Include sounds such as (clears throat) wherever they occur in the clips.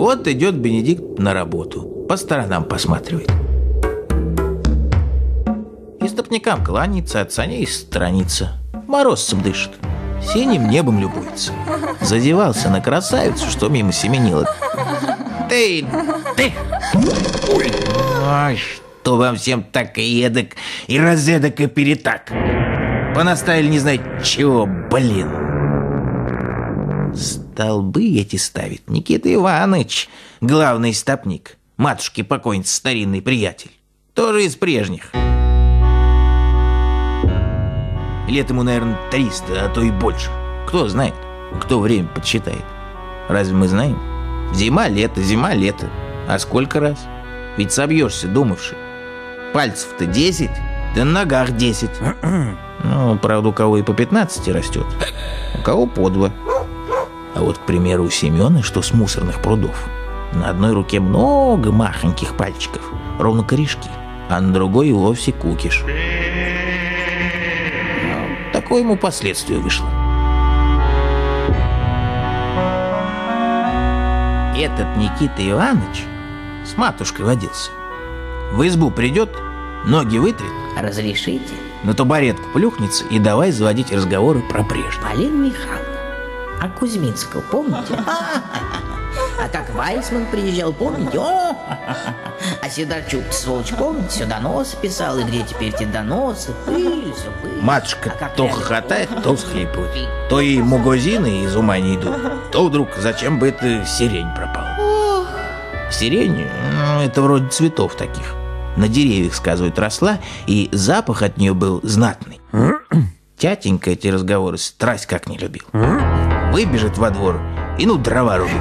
Вот идет Бенедикт на работу, по сторонам посматривает. Истопникам кланяется, от саней сторонится. Морозцем дышит, синим небом любуется. Задевался на красавицу, что мимо семенила. Ты, ты! Ой, ой, что вам всем так и эдак, и разэдак, и перетак. Понаставили не знать чего, блин. Столбы эти ставит Никита Иванович, главный стопник. Матушки покойницы старинный приятель. Тоже из прежних. Лет ему, наверное, 300, а то и больше. Кто знает, кто время подсчитает. Разве мы знаем? Зима, лето, зима, лето. А сколько раз? Ведь собьешься, думавши. Пальцев-то 10, да на ногах 10. (clears throat) Ну, правда, у кого и по 15 растет, у кого по два. А вот, к примеру, у Семена, что с мусорных прудов, на одной руке много махоньких пальчиков, ровно корешки, а на другой и вовсе кукиш. Такое ему последствие вышло. Этот Никита Иванович с матушкой водился. В избу придет, ноги вытрет, Разрешите? на табуретку плюхнется и давай заводить разговоры про прежнее. Полина Михайловна, а Кузьминского помните? А как Вайсман приезжал, помните? О! А Сидорчук, сволочь, помните, все доносы писал, и где теперь эти доносы? Пыль, все пыль. Матушка А то хохотает, то всхлипывает. То и магазины из ума не идут, то вдруг зачем бы эта сирень пропала. Сирень, ну, это вроде цветов таких. На деревьях, сказывают, росла, и запах от нее был знатный. Тятенька эти разговоры страсть как не любил. Выбежит во двор и ну дрова рубит.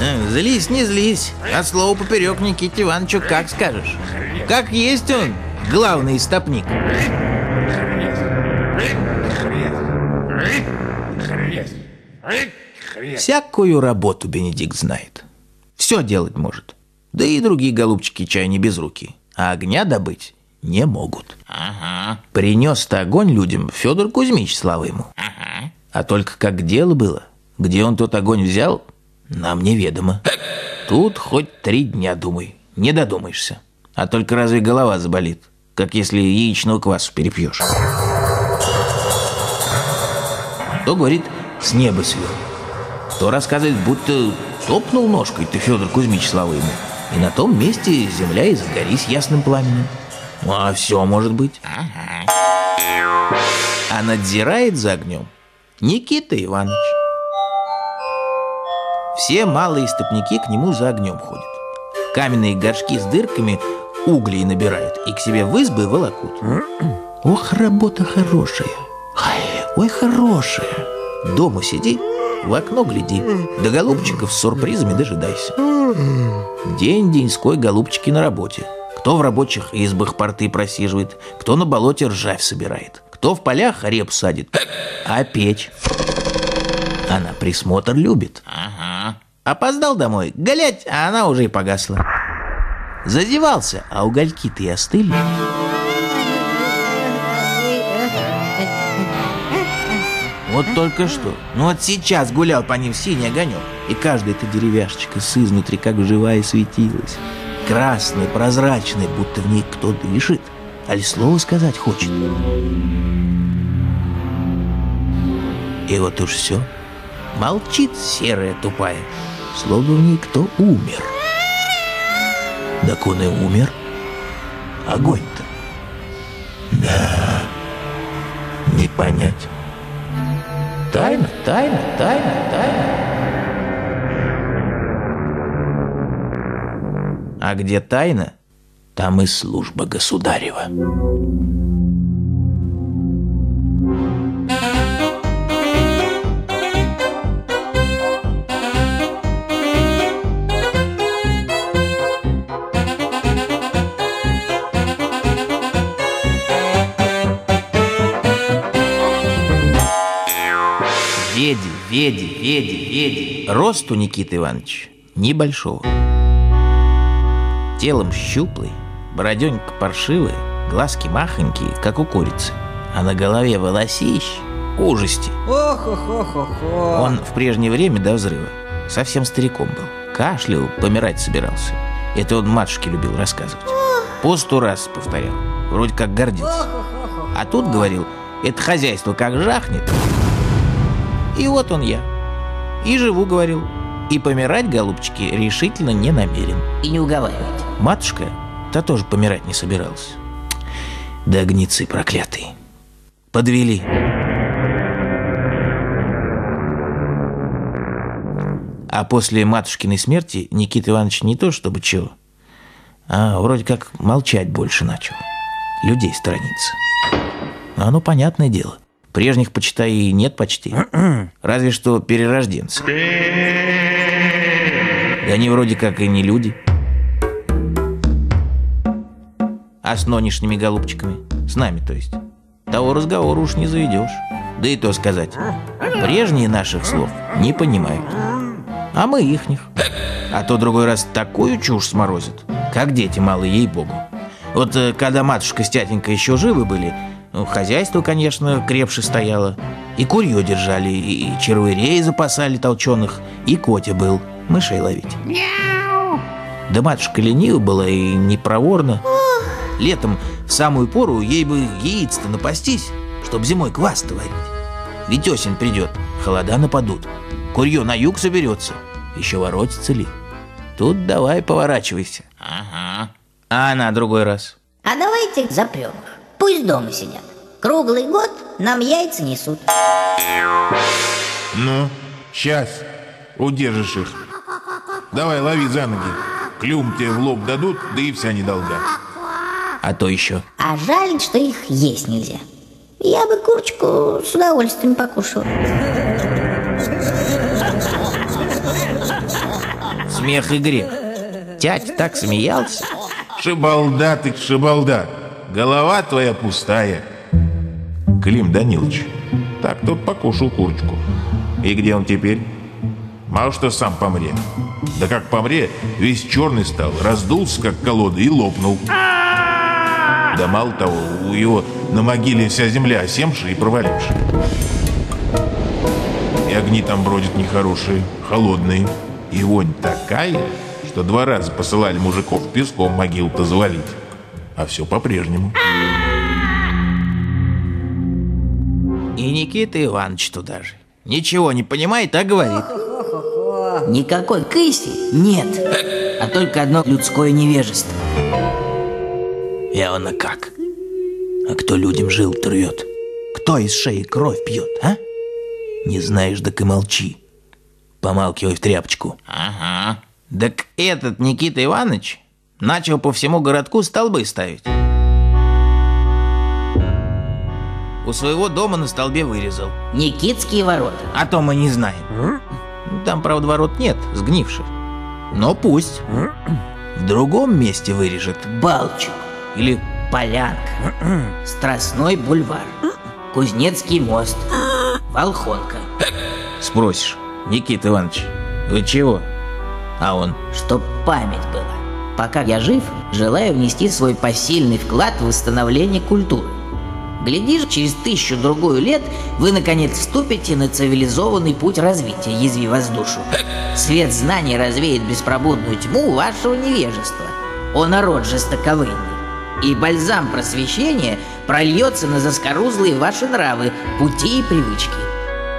Э, Злись, не злись, а слово поперек Никите Ивановичу как скажешь. Как есть он, главный стопник. Всякую работу Бенедикт знает. Все делать может. Да и другие голубчики чай не без руки. А огня добыть не могут. Ага, Принес-то огонь людям Федор Кузьмич, слава ему. ага. А только как дело было, где он тот огонь взял, нам неведомо. Тут хоть три дня думай, не додумаешься. А только разве голова заболит, как если яичного квасу перепьешь. Кто говорит, с неба свел. Кто рассказывает, будто топнул ножкой ты, Федор Кузьмич, слава ему. И на том месте земля и загорись ясным пламенем. Ну, а все может быть. А надзирает за огнем Никита Иванович. Все малые стопники к нему за огнем ходят. Каменные горшки с дырками углей набирают и к себе в избы волокут. Ох, работа хорошая. Ой, хорошая. Дома сиди, в окно гляди, до голубчиков с сюрпризами дожидайся. День-деньской голубчики на работе. Кто в рабочих избах порты просиживает, кто на болоте ржавь собирает, кто в полях реп садит, а печь. Она присмотр любит. Ага. Опоздал домой, глядь, а она уже и погасла. Зазевался, а угольки-то и остыли. Вот только что, ну вот сейчас гулял по ним синий огонек, и каждая эта деревяшечка с изнутри как живая светилась. Красная, прозрачная, будто в ней кто дышит, али слово сказать хочет. И вот уж все. Молчит серая тупая, словно в ней кто умер. Так он и умер. Огонь-то. Да, не понять. Тайна, тайна, тайна, А где тайна, там и служба государева. Веди, веди, веди, веди. Рост у Никиты Ивановича небольшого. Телом щуплый, бороденька паршивая, глазки махонькие, как у курицы. А на голове волосищ, ужасти. Ох-ох-ох-ох. Он в прежнее время до взрыва совсем стариком был. Кашлял, помирать собирался. Это он матушке любил рассказывать. По сто раз повторял. Вроде как гордился. А тут говорил, это хозяйство как жахнет. И вот он я. И живу, говорил. И помирать, голубчики, решительно не намерен. И не уговаривайте. Матушка, та тоже помирать не собиралась. Да гницы проклятые. Подвели. А после матушкиной смерти Никита Иванович не то чтобы чего, а вроде как молчать больше начал. Людей сторониться. Ну, оно понятное дело. Прежних, почитай, и нет почти. Разве что перерожденцы. Да они вроде как и не люди. А с нынешними голубчиками? С нами, то есть. Того разговора уж не заведешь. Да и то сказать. Прежние наших слов не понимают. А мы ихних. А то другой раз такую чушь сморозят. Как дети малые, ей-богу. Вот э, когда матушка с тятенькой еще живы были, ну, хозяйство, конечно, крепше стояло. И курье держали, и червырей запасали толченых, и Котя был, мышей ловить. Да матушка ленива была и непроворна. Летом в самую пору ей бы яиц-то напастись, чтоб зимой квас-то варить. Ведь осень придет, холода нападут, курье на юг соберется, еще воротится ли. Тут давай поворачивайся. Ага. А на другой раз. А давайте запрем их. Пусть дома сидят. Круглый год нам яйца несут. Ну, сейчас удержишь их. Давай, лови за ноги. Клюм тебе в лоб дадут, да и вся недолга. А то еще. А жаль, что их есть нельзя. Я бы курочку с удовольствием покушал. Смех и грех. Тять так смеялся. Шибалда ты, шибалда. Голова твоя пустая. Клим Данилович, так тот покушал курочку. И где он теперь? Мало что сам помре. Да как помре, весь черный стал, раздулся, как колода, и лопнул. Да мало того, у его на могиле вся земля осемшая и провалившая. И огни там бродят нехорошие, холодные. И вонь такая, что два раза посылали мужиков песком могил-то завалить. А все по-прежнему. И Никита Иванович туда же. Ничего не понимает, а говорит. Никакой кыси нет, а только одно людское невежество. И она как? А кто людям жил рвет? Кто из шеи кровь пьет, а? Не знаешь, так и молчи. Помалкивай в тряпочку. Ага. Так этот Никита Иванович начал по всему городку столбы ставить. У своего дома на столбе вырезал. Никитские ворота. А то мы не знаем. Там, правда, ворот нет, сгнивших. Но пусть. В другом месте вырежет. Балчук. Или Полянка. Страстной бульвар. Кузнецкий мост. Волхонка. спросишь, Никита Иванович, вы чего? А он, Чтоб память была. Пока я жив, желаю внести свой посильный вклад в восстановление культуры. Глядишь, через тысячу-другую лет вы, наконец, вступите на цивилизованный путь развития, язви вас душу. Свет знаний развеет беспробудную тьму вашего невежества. О народ жестоковыйный! И бальзам просвещения прольется на заскорузлые ваши нравы, пути и привычки.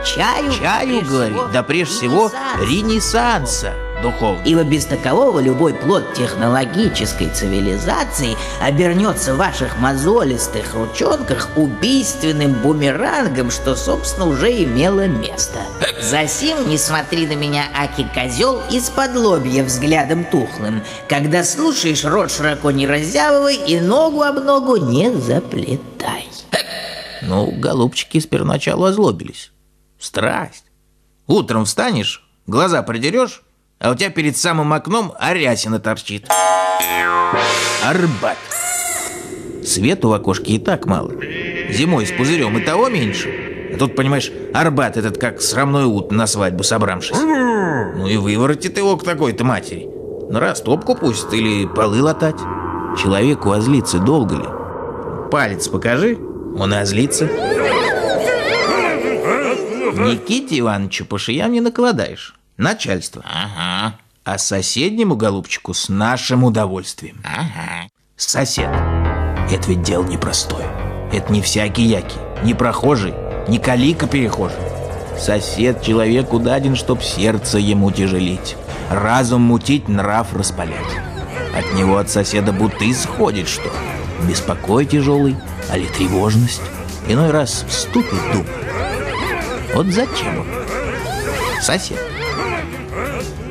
Чаю, чаю, говорит, да прежде всего ренессанса духовного. Ибо без такового любой плод технологической цивилизации обернется в ваших мозолистых ручонках убийственным бумерангом, что, собственно, уже имело место. Засим не смотри на меня, аки козел, из-под лобья взглядом тухлым. Когда слушаешь, рот широко не раззявывай и ногу об ногу не заплетай. Ну, голубчики сперначалу озлобились. Страсть. Утром встанешь, глаза придерешь, а у тебя перед самым окном арясина торчит. Арбат. Свету в окошке и так мало. Зимой с пузырем и того меньше. А тут, понимаешь, Арбат этот как срамной ут на свадьбу собравшись. Ну и выворотит его к такой-то матери. Раз топку пустит или полы латать. Человеку озлиться долго ли? Палец покажи, он озлится. Никите Ивановичу по шиям не накладаешь. Начальство. Ага, А соседнему голубчику с нашим удовольствием. ага. Сосед. Это ведь дело непростое. Это не всякий яки, не прохожий, не калика перехожий. Сосед человеку даден, чтоб сердце ему тяжелить, разум мутить, нрав распалять. От него от соседа будто исходит что. Беспокой тяжелый, а ли тревожность. Иной раз вступит дума. Вот зачем он? Сосед.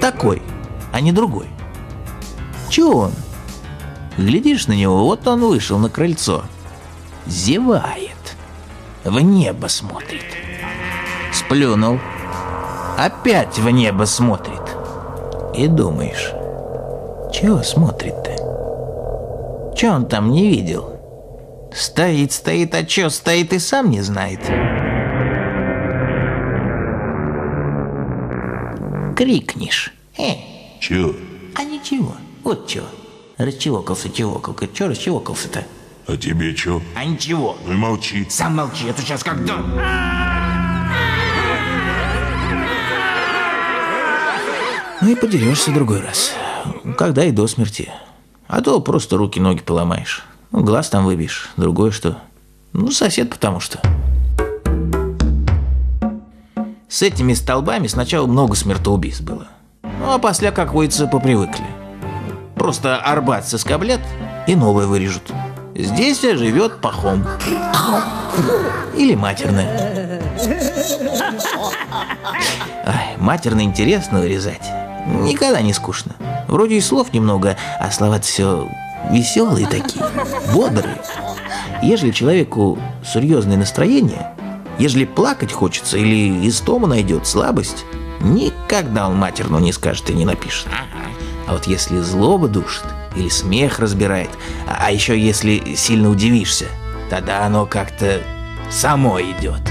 Такой, а не другой. Чего он? Глядишь на него, вот он вышел на крыльцо. Зевает. В небо смотрит. Сплюнул. Опять в небо смотрит. И думаешь, чего смотрит-то? Че он там не видел? Стоит, стоит, а че стоит и сам не знает. Крикнешь. Э, Чё? а ничего. Вот чего. Расчевокался, чевокалка. Че расчевокался-то? А тебе чё? А ничего. Ну и молчи. Сам молчи, это сейчас как дам. Ну и подерешься другой раз. Когда и до смерти. А то просто руки-ноги поломаешь. Ну, глаз там выбьешь. Другое что? Ну, сосед потому что. С этими столбами сначала много смертоубийств было. А после, как водится, попривыкли. Просто арбат соскоблят и новое вырежут. Здесь живет пахом. Или матерное. Ай, матерно интересно вырезать. Никогда не скучно. Вроде и слов немного, а слова все веселые такие, бодрые. Ежели человеку серьезное настроение, ежели плакать хочется или истома найдет слабость, никогда он матерно не скажет и не напишет. А вот если злоба душит или смех разбирает, а, а еще если сильно удивишься, тогда оно как-то само идет.